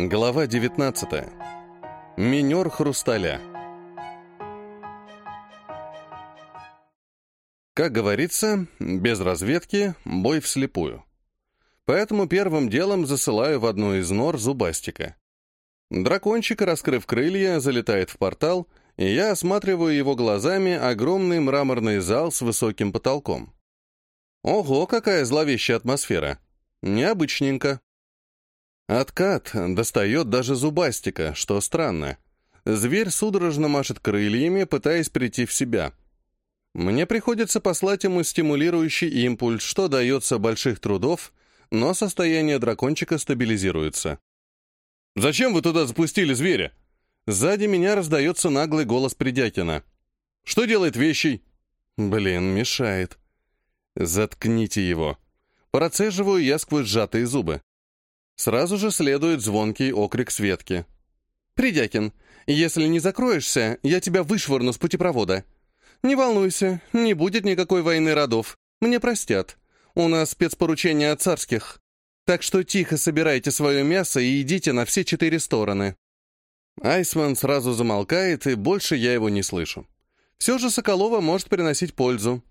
Глава 19. Минер хрусталя. Как говорится, без разведки бой вслепую. Поэтому первым делом засылаю в одну из нор зубастика. Дракончик, раскрыв крылья, залетает в портал, и я осматриваю его глазами огромный мраморный зал с высоким потолком. Ого, какая зловещая атмосфера! Необычненько. Откат достает даже зубастика, что странно. Зверь судорожно машет крыльями, пытаясь прийти в себя. Мне приходится послать ему стимулирующий импульс, что дается больших трудов, но состояние дракончика стабилизируется. «Зачем вы туда запустили зверя?» Сзади меня раздается наглый голос Придякина. «Что делает вещий?» «Блин, мешает». «Заткните его». Процеживаю я сквозь сжатые зубы. Сразу же следует звонкий окрик Светки. «Придякин, если не закроешься, я тебя вышвырну с путепровода. Не волнуйся, не будет никакой войны родов. Мне простят. У нас спецпоручение от царских. Так что тихо собирайте свое мясо и идите на все четыре стороны». Айсман сразу замолкает, и больше я его не слышу. Все же Соколова может приносить пользу.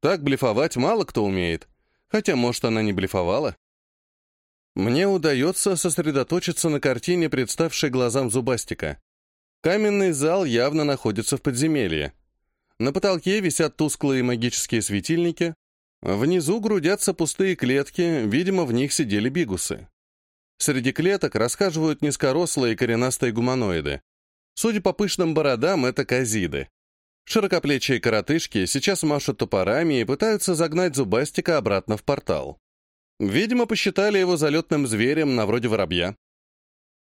Так блефовать мало кто умеет. Хотя, может, она не блефовала. Мне удается сосредоточиться на картине, представшей глазам Зубастика. Каменный зал явно находится в подземелье. На потолке висят тусклые магические светильники. Внизу грудятся пустые клетки, видимо, в них сидели бигусы. Среди клеток расхаживают низкорослые коренастые гуманоиды. Судя по пышным бородам, это казиды. Широкоплечие коротышки сейчас машут топорами и пытаются загнать Зубастика обратно в портал. Видимо, посчитали его залетным зверем на вроде воробья.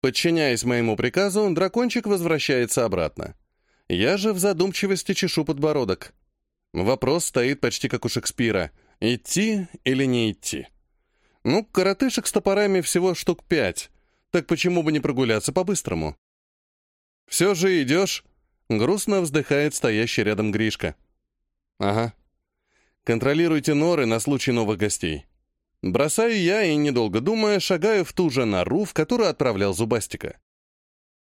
Подчиняясь моему приказу, дракончик возвращается обратно. Я же в задумчивости чешу подбородок. Вопрос стоит почти как у Шекспира. Идти или не идти? Ну, коротышек с топорами всего штук пять. Так почему бы не прогуляться по-быстрому? «Все же идешь?» — грустно вздыхает стоящий рядом Гришка. «Ага. Контролируйте норы на случай новых гостей. Бросаю я и, недолго думая, шагаю в ту же нору, в которую отправлял Зубастика.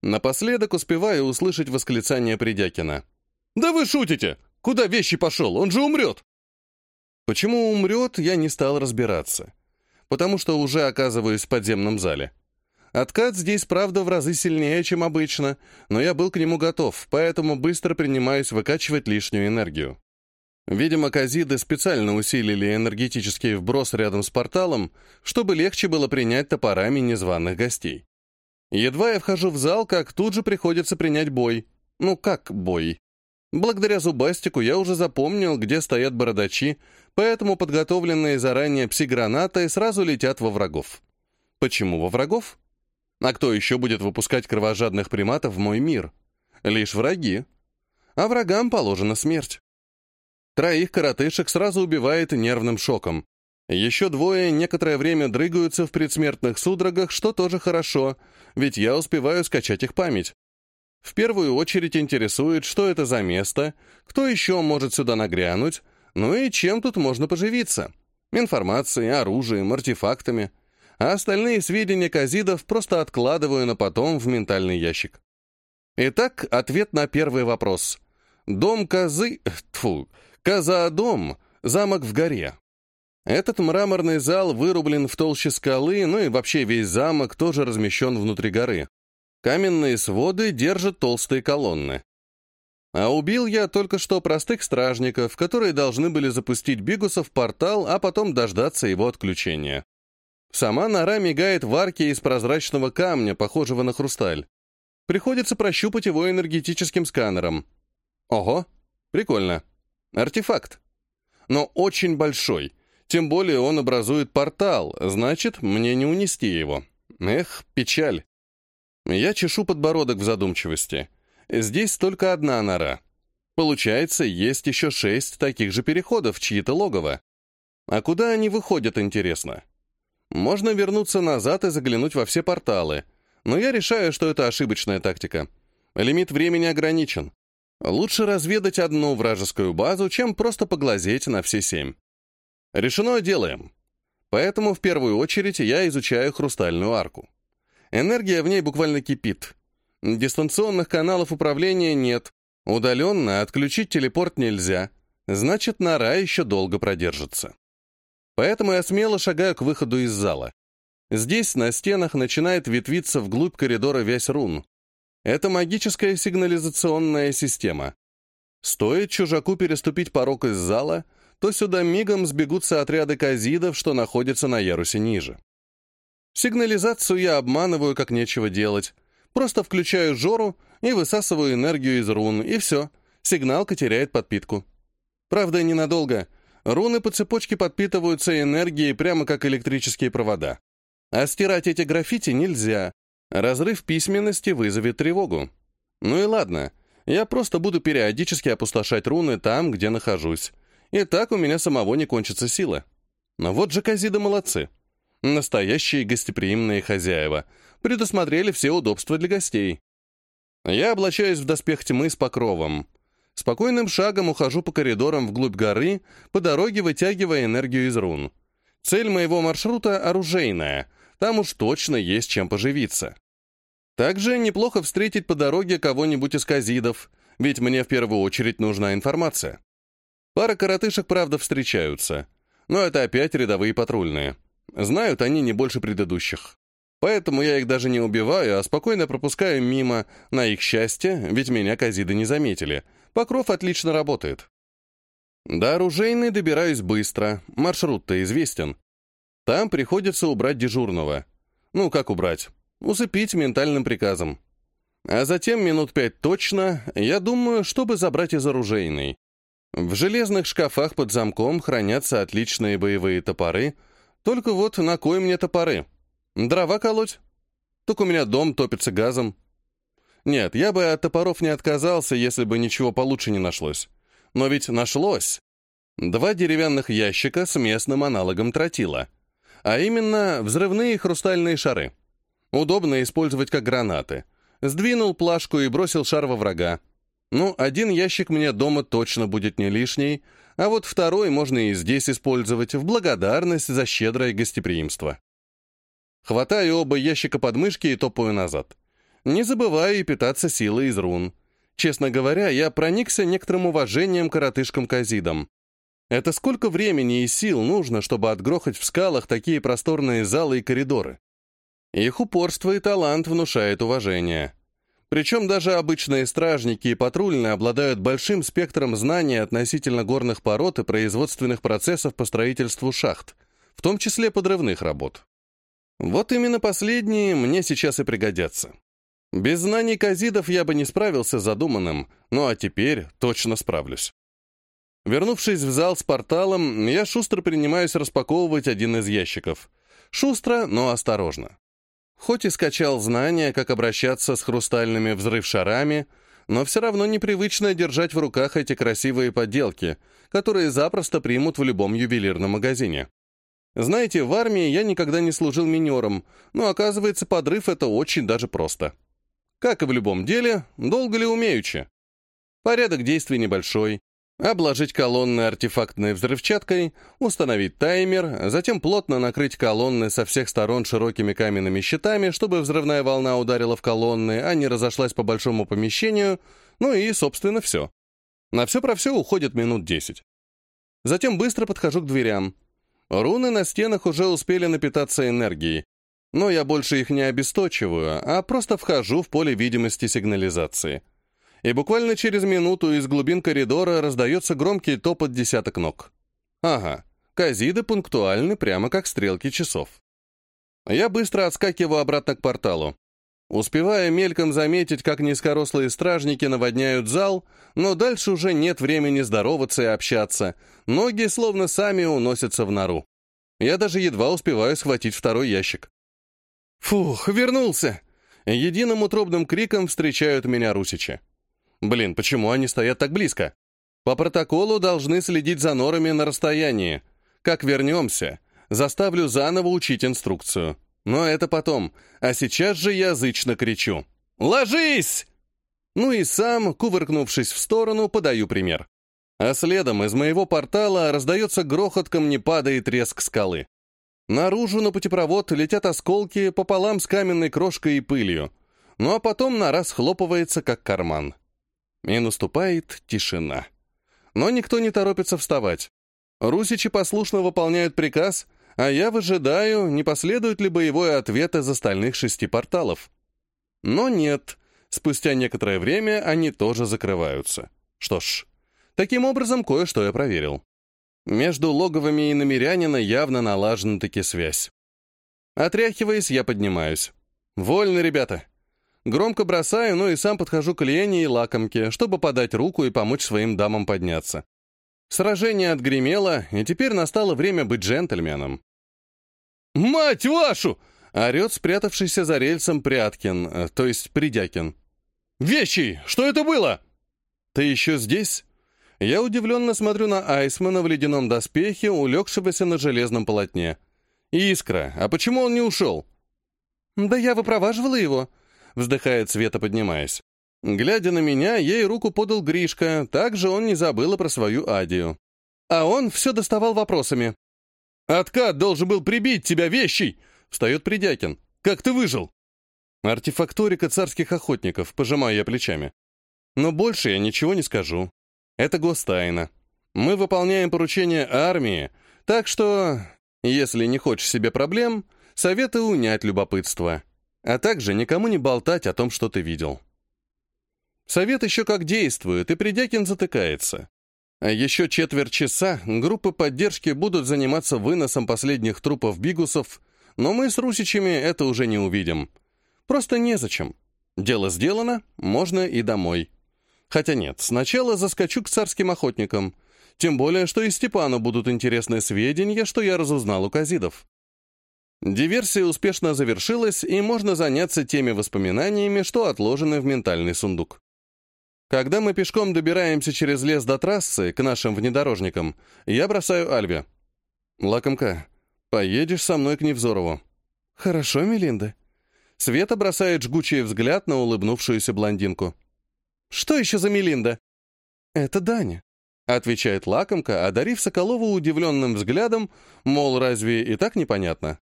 Напоследок успеваю услышать восклицание Придякина. «Да вы шутите! Куда вещи пошел? Он же умрет!» Почему умрет, я не стал разбираться. Потому что уже оказываюсь в подземном зале. Откат здесь, правда, в разы сильнее, чем обычно, но я был к нему готов, поэтому быстро принимаюсь выкачивать лишнюю энергию. Видимо, казиды специально усилили энергетический вброс рядом с порталом, чтобы легче было принять топорами незваных гостей. Едва я вхожу в зал, как тут же приходится принять бой. Ну, как бой? Благодаря зубастику я уже запомнил, где стоят бородачи, поэтому подготовленные заранее пси-гранаты сразу летят во врагов. Почему во врагов? А кто еще будет выпускать кровожадных приматов в мой мир? Лишь враги. А врагам положена смерть. Троих коротышек сразу убивает нервным шоком. Еще двое некоторое время дрыгаются в предсмертных судорогах, что тоже хорошо, ведь я успеваю скачать их память. В первую очередь интересует, что это за место, кто еще может сюда нагрянуть, ну и чем тут можно поживиться. Информацией, оружием, артефактами. А остальные сведения казидов просто откладываю на потом в ментальный ящик. Итак, ответ на первый вопрос. Дом козы... Тьфу, Казаадом — замок в горе. Этот мраморный зал вырублен в толще скалы, ну и вообще весь замок тоже размещен внутри горы. Каменные своды держат толстые колонны. А убил я только что простых стражников, которые должны были запустить Бигуса в портал, а потом дождаться его отключения. Сама нора мигает в арке из прозрачного камня, похожего на хрусталь. Приходится прощупать его энергетическим сканером. Ого, прикольно. Артефакт. Но очень большой. Тем более он образует портал, значит, мне не унести его. Эх, печаль. Я чешу подбородок в задумчивости. Здесь только одна нора. Получается, есть еще шесть таких же переходов, чьи-то логово. А куда они выходят, интересно? Можно вернуться назад и заглянуть во все порталы, но я решаю, что это ошибочная тактика. Лимит времени ограничен. Лучше разведать одну вражескую базу, чем просто поглазеть на все семь. Решено делаем. Поэтому в первую очередь я изучаю хрустальную арку. Энергия в ней буквально кипит. Дистанционных каналов управления нет. Удаленно отключить телепорт нельзя. Значит, нора еще долго продержится. Поэтому я смело шагаю к выходу из зала. Здесь на стенах начинает ветвиться вглубь коридора весь рун. Это магическая сигнализационная система. Стоит чужаку переступить порог из зала, то сюда мигом сбегутся отряды казидов, что находятся на ярусе ниже. Сигнализацию я обманываю, как нечего делать. Просто включаю жору и высасываю энергию из рун, и все. Сигналка теряет подпитку. Правда, ненадолго. Руны по цепочке подпитываются энергией прямо как электрические провода. А стирать эти граффити нельзя. Разрыв письменности вызовет тревогу. Ну и ладно, я просто буду периодически опустошать руны там, где нахожусь. И так у меня самого не кончится сила. Но вот же Казида молодцы. Настоящие гостеприимные хозяева. Предусмотрели все удобства для гостей. Я облачаюсь в доспех тьмы с покровом. Спокойным шагом ухожу по коридорам вглубь горы, по дороге вытягивая энергию из рун. Цель моего маршрута — оружейная. Там уж точно есть чем поживиться. Также неплохо встретить по дороге кого-нибудь из казидов, ведь мне в первую очередь нужна информация. Пара коротышек, правда, встречаются. Но это опять рядовые патрульные. Знают они не больше предыдущих. Поэтому я их даже не убиваю, а спокойно пропускаю мимо, на их счастье, ведь меня казиды не заметили. Покров отлично работает. До оружейной добираюсь быстро, маршрут-то известен. Там приходится убрать дежурного. Ну, как убрать? Усыпить ментальным приказом. А затем минут пять точно, я думаю, чтобы забрать из оружейной. В железных шкафах под замком хранятся отличные боевые топоры, только вот на кой мне топоры? Дрова колоть? Так у меня дом топится газом. Нет, я бы от топоров не отказался, если бы ничего получше не нашлось. Но ведь нашлось. Два деревянных ящика с местным аналогом тротила. А именно взрывные хрустальные шары. Удобно использовать как гранаты. Сдвинул плашку и бросил шар во врага. Ну, один ящик мне дома точно будет не лишний, а вот второй можно и здесь использовать в благодарность за щедрое гостеприимство. Хватаю оба ящика под мышки и топаю назад. Не забываю и питаться силой из рун. Честно говоря, я проникся некоторым уважением коротышкам-казидам. Это сколько времени и сил нужно, чтобы отгрохать в скалах такие просторные залы и коридоры? Их упорство и талант внушает уважение. Причем даже обычные стражники и патрульные обладают большим спектром знаний относительно горных пород и производственных процессов по строительству шахт, в том числе подрывных работ. Вот именно последние мне сейчас и пригодятся. Без знаний казидов я бы не справился с задуманным, ну а теперь точно справлюсь. Вернувшись в зал с порталом, я шустро принимаюсь распаковывать один из ящиков. Шустро, но осторожно. Хоть и скачал знания, как обращаться с хрустальными взрыв-шарами, но все равно непривычно держать в руках эти красивые подделки, которые запросто примут в любом ювелирном магазине. Знаете, в армии я никогда не служил минером, но оказывается, подрыв — это очень даже просто. Как и в любом деле, долго ли умеючи? Порядок действий небольшой, Обложить колонны артефактной взрывчаткой, установить таймер, затем плотно накрыть колонны со всех сторон широкими каменными щитами, чтобы взрывная волна ударила в колонны, а не разошлась по большому помещению, ну и, собственно, все. На все про все уходит минут десять. Затем быстро подхожу к дверям. Руны на стенах уже успели напитаться энергией, но я больше их не обесточиваю, а просто вхожу в поле видимости сигнализации и буквально через минуту из глубин коридора раздается громкий топот десяток ног. Ага, казиды пунктуальны прямо как стрелки часов. Я быстро отскакиваю обратно к порталу. Успевая мельком заметить, как низкорослые стражники наводняют зал, но дальше уже нет времени здороваться и общаться. Ноги словно сами уносятся в нору. Я даже едва успеваю схватить второй ящик. «Фух, вернулся!» Единым утробным криком встречают меня русичи. Блин, почему они стоят так близко? По протоколу должны следить за норами на расстоянии. Как вернемся, заставлю заново учить инструкцию. Но это потом. А сейчас же язычно кричу. «Ложись!» Ну и сам, кувыркнувшись в сторону, подаю пример. А следом из моего портала раздается грохот камнепада и треск скалы. Наружу на путепровод летят осколки пополам с каменной крошкой и пылью, ну а потом на раз хлопывается, как карман. И наступает тишина. Но никто не торопится вставать. Русичи послушно выполняют приказ, а я выжидаю, не последует ли боевой ответ из остальных шести порталов. Но нет, спустя некоторое время они тоже закрываются. Что ж, таким образом кое-что я проверил. Между логовами и намерянина явно налажена-таки связь. Отряхиваясь, я поднимаюсь. «Вольно, ребята!» Громко бросаю, ну и сам подхожу к Лене и лакомке, чтобы подать руку и помочь своим дамам подняться. Сражение отгремело, и теперь настало время быть джентльменом. «Мать вашу!» — орет спрятавшийся за рельсом Пряткин, э, то есть Придякин. «Вещи! Что это было?» «Ты еще здесь?» Я удивленно смотрю на Айсмана в ледяном доспехе, улегшегося на железном полотне. «Искра, а почему он не ушел?» «Да я выпроваживала его», — вздыхает Света, поднимаясь. Глядя на меня, ей руку подал Гришка, также он не забыл про свою Адию. А он все доставал вопросами. «Откат должен был прибить тебя, вещей!» — встает Придякин. «Как ты выжил?» «Артефакторика царских охотников», — пожимаю я плечами. «Но больше я ничего не скажу. Это гостайна. Мы выполняем поручения армии, так что, если не хочешь себе проблем, советую унять любопытство, а также никому не болтать о том, что ты видел». Совет еще как действует, и Придякин затыкается. А еще четверть часа группы поддержки будут заниматься выносом последних трупов бигусов, но мы с русичами это уже не увидим. Просто незачем. Дело сделано, можно и домой. Хотя нет, сначала заскочу к царским охотникам. Тем более, что и Степану будут интересны сведения, что я разузнал у казидов. Диверсия успешно завершилась, и можно заняться теми воспоминаниями, что отложены в ментальный сундук. Когда мы пешком добираемся через лес до трассы, к нашим внедорожникам, я бросаю Альве. «Лакомка, поедешь со мной к Невзорову». «Хорошо, Мелинда». Света бросает жгучий взгляд на улыбнувшуюся блондинку. «Что еще за Мелинда?» «Это Даня», — отвечает лакомка, одарив Соколову удивленным взглядом, мол, разве и так непонятно?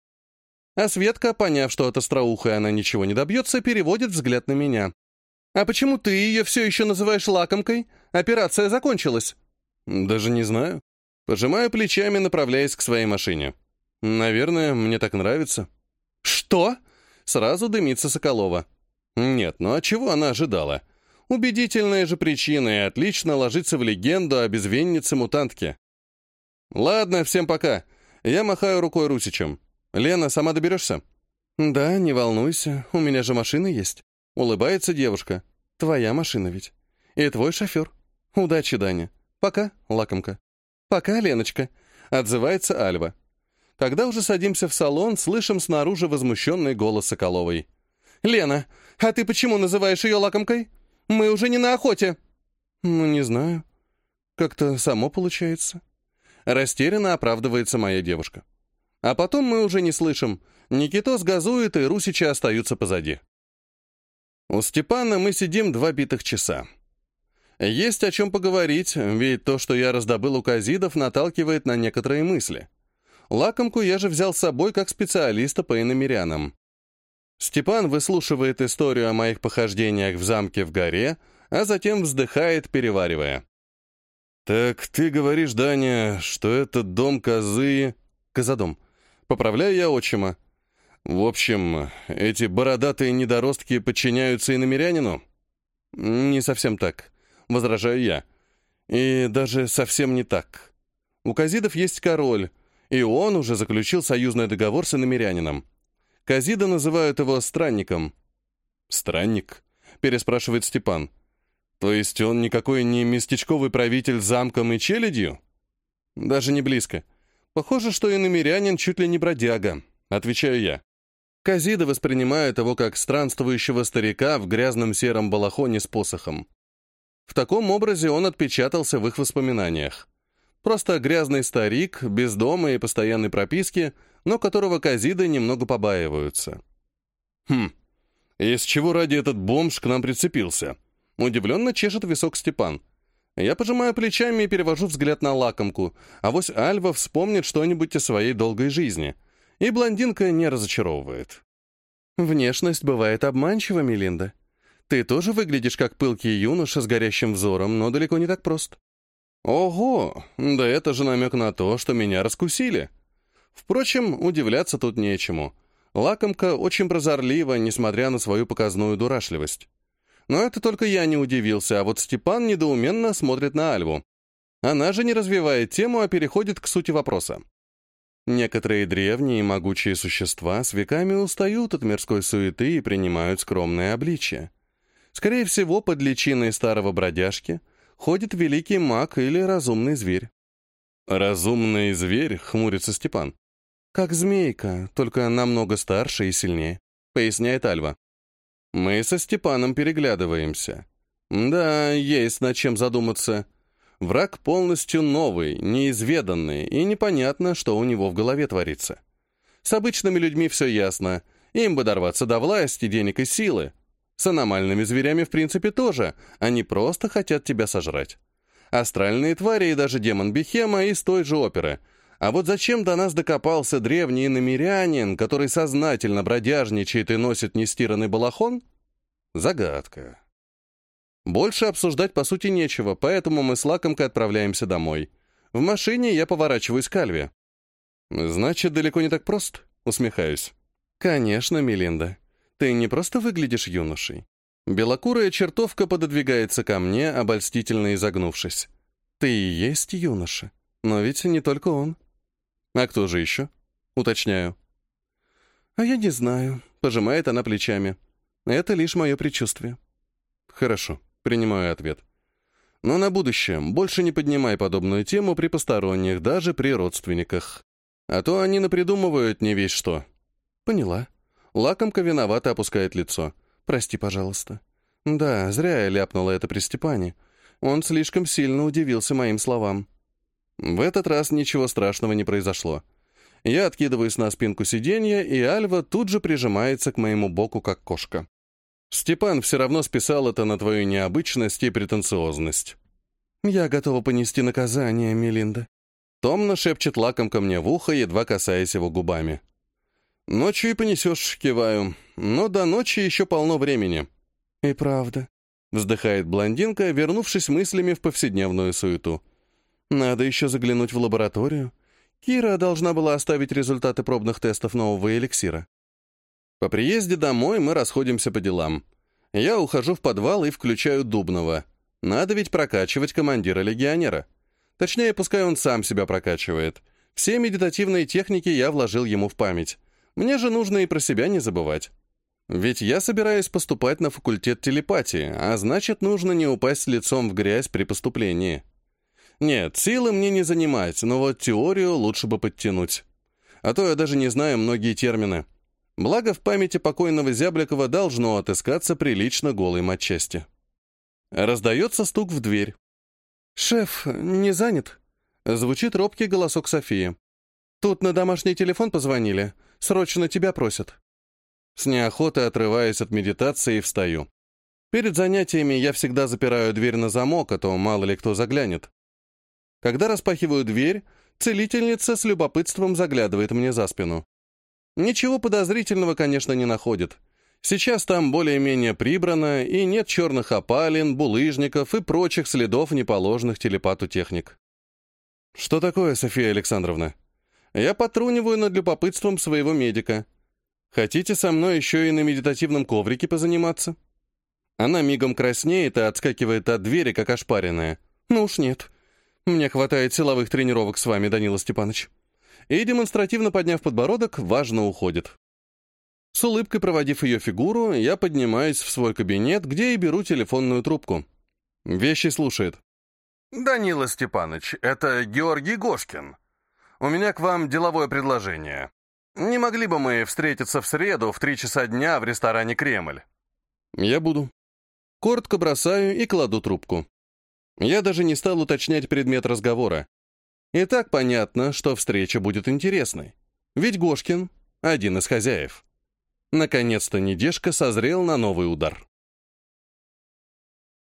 А Светка, поняв, что от остроухой она ничего не добьется, переводит взгляд на меня. «А почему ты ее все еще называешь лакомкой? Операция закончилась». «Даже не знаю». Пожимаю плечами, направляясь к своей машине. «Наверное, мне так нравится». «Что?» Сразу дымится Соколова. «Нет, ну а чего она ожидала?» Убедительная же причина и отлично ложится в легенду о безвиннице-мутантке. «Ладно, всем пока. Я махаю рукой Русичем. Лена, сама доберешься?» «Да, не волнуйся, у меня же машина есть». Улыбается девушка. Твоя машина ведь. И твой шофер. Удачи, Даня. Пока, лакомка. Пока, Леночка. Отзывается Альва. Когда уже садимся в салон, слышим снаружи возмущенный голос Соколовой. «Лена, а ты почему называешь ее лакомкой? Мы уже не на охоте!» «Ну, не знаю. Как-то само получается». Растерянно оправдывается моя девушка. А потом мы уже не слышим. Никитос газует, и русичи остаются позади. У Степана мы сидим два битых часа. Есть о чем поговорить, ведь то, что я раздобыл у казидов, наталкивает на некоторые мысли. Лакомку я же взял с собой как специалиста по иномерянам. Степан выслушивает историю о моих похождениях в замке в горе, а затем вздыхает, переваривая. «Так ты говоришь, Даня, что этот дом козы...» «Козадом». Поправляю я отчима. В общем, эти бородатые недоростки подчиняются и намерянину? Не совсем так, возражаю я. И даже совсем не так. У казидов есть король, и он уже заключил союзный договор с иномерянином. Казида называют его странником. «Странник?» — переспрашивает Степан. «То есть он никакой не местечковый правитель замком и челядью?» «Даже не близко. Похоже, что иномерянин чуть ли не бродяга», — отвечаю я. Казида воспринимает его как странствующего старика в грязном сером балахоне с посохом. В таком образе он отпечатался в их воспоминаниях. Просто грязный старик, без дома и постоянной прописки, но которого Казиды немного побаиваются. «Хм, из чего ради этот бомж к нам прицепился?» Удивленно чешет висок Степан. Я пожимаю плечами и перевожу взгляд на лакомку, а вось Альва вспомнит что-нибудь о своей долгой жизни — И блондинка не разочаровывает. Внешность бывает обманчива, Мелинда. Ты тоже выглядишь как пылкий юноша с горящим взором, но далеко не так прост. Ого, да это же намек на то, что меня раскусили. Впрочем, удивляться тут нечему. Лакомка очень прозорлива, несмотря на свою показную дурашливость. Но это только я не удивился, а вот Степан недоуменно смотрит на Альву. Она же не развивает тему, а переходит к сути вопроса. Некоторые древние и могучие существа с веками устают от мирской суеты и принимают скромное обличие. Скорее всего, под личиной старого бродяжки ходит великий маг или разумный зверь. «Разумный зверь?» — хмурится Степан. «Как змейка, только намного старше и сильнее», — поясняет Альва. Мы со Степаном переглядываемся. Да, есть над чем задуматься. Враг полностью новый, неизведанный, и непонятно, что у него в голове творится. С обычными людьми все ясно. Им бы дорваться до власти, денег и силы. С аномальными зверями, в принципе, тоже. Они просто хотят тебя сожрать. Астральные твари и даже демон Бихема из той же оперы. А вот зачем до нас докопался древний намерянин, который сознательно бродяжничает и носит нестиранный балахон? Загадка. Больше обсуждать, по сути, нечего, поэтому мы с лакомкой отправляемся домой. В машине я поворачиваюсь к Альве. «Значит, далеко не так прост?» — усмехаюсь. «Конечно, Мелинда. Ты не просто выглядишь юношей. Белокурая чертовка пододвигается ко мне, обольстительно изогнувшись. Ты и есть юноша. Но ведь не только он. А кто же еще? Уточняю. А я не знаю. Пожимает она плечами. Это лишь мое предчувствие. Хорошо, принимаю ответ. Но на будущее больше не поднимай подобную тему при посторонних, даже при родственниках. А то они напридумывают не весь что. Поняла. Лакомка виновато опускает лицо. «Прости, пожалуйста». «Да, зря я ляпнула это при Степане. Он слишком сильно удивился моим словам». В этот раз ничего страшного не произошло. Я откидываюсь на спинку сиденья, и Альва тут же прижимается к моему боку, как кошка. Степан все равно списал это на твою необычность и претенциозность. «Я готова понести наказание, Мелинда». Томно шепчет лакомка мне в ухо, едва касаясь его губами. «Ночью и понесешь», — киваю. «Но до ночи еще полно времени». «И правда», — вздыхает блондинка, вернувшись мыслями в повседневную суету. «Надо еще заглянуть в лабораторию. Кира должна была оставить результаты пробных тестов нового эликсира». По приезде домой мы расходимся по делам. Я ухожу в подвал и включаю Дубного. Надо ведь прокачивать командира легионера. Точнее, пускай он сам себя прокачивает. Все медитативные техники я вложил ему в память. Мне же нужно и про себя не забывать. Ведь я собираюсь поступать на факультет телепатии, а значит, нужно не упасть лицом в грязь при поступлении. Нет, силы мне не занимать, но вот теорию лучше бы подтянуть. А то я даже не знаю многие термины. Благо, в памяти покойного Зябликова должно отыскаться прилично голой матчасти. Раздается стук в дверь. «Шеф, не занят?» Звучит робкий голосок Софии. «Тут на домашний телефон позвонили. Срочно тебя просят». С неохотой отрываясь от медитации встаю. Перед занятиями я всегда запираю дверь на замок, а то мало ли кто заглянет. Когда распахиваю дверь, целительница с любопытством заглядывает мне за спину. Ничего подозрительного, конечно, не находит. Сейчас там более-менее прибрано, и нет черных опалин, булыжников и прочих следов неположенных телепату техник. «Что такое, София Александровна?» Я потруниваю над любопытством своего медика. Хотите со мной еще и на медитативном коврике позаниматься? Она мигом краснеет и отскакивает от двери, как ошпаренная. Ну уж нет. Мне хватает силовых тренировок с вами, Данила Степанович. И, демонстративно подняв подбородок, важно уходит. С улыбкой проводив ее фигуру, я поднимаюсь в свой кабинет, где и беру телефонную трубку. Вещи слушает. «Данила Степанович, это Георгий Гошкин. У меня к вам деловое предложение. Не могли бы мы встретиться в среду в три часа дня в ресторане «Кремль»?» «Я буду». Коротко бросаю и кладу трубку. Я даже не стал уточнять предмет разговора. И так понятно, что встреча будет интересной. Ведь Гошкин — один из хозяев. Наконец-то недежка созрел на новый удар.